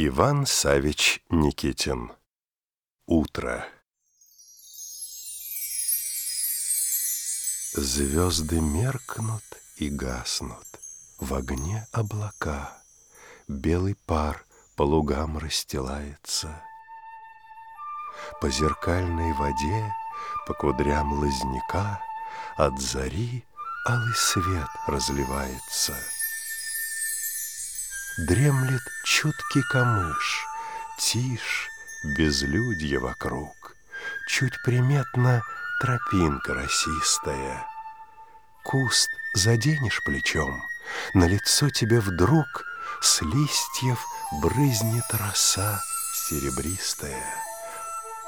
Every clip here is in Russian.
Иван Савич Никитин. Утро. Звезды меркнут и гаснут, В огне облака, Белый пар по лугам расстилается. По зеркальной воде, по кудрям лозняка От зари алый свет разливается — Дремлет чуткий камыш, Тишь, безлюдье вокруг, Чуть приметна тропинка росистая. Куст заденешь плечом, На лицо тебе вдруг С листьев брызнет роса серебристая.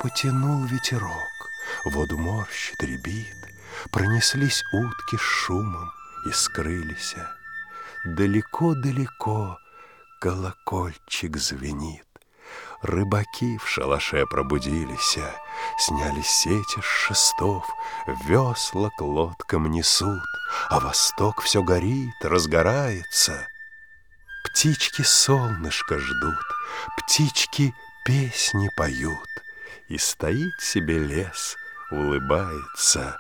Потянул ветерок, воду морщит, рябит, Пронеслись утки с шумом и скрылись. Далеко-далеко колокольчик звенит. Рыбаки в шалаше пробудились, Сняли сети с шестов, Весла к лодкам несут, А восток все горит, разгорается. Птички солнышко ждут, Птички песни поют, И стоит себе лес, улыбается.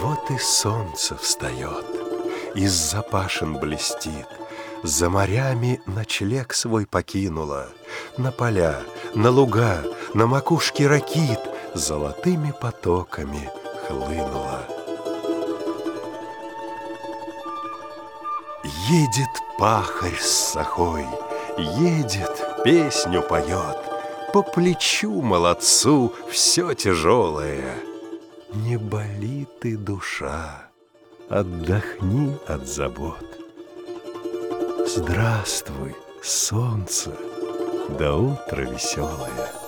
Вот и солнце встает, из запашин блестит. За морями ночлег свой покинула, На поля, на луга, на макушке ракит Золотыми потоками хлынула. Едет пахарь с сахой, едет, песню поет, По плечу молодцу все тяжелое. Не болит и душа, Отдохни от забот. Здравствуй, солнце, до утра веселое.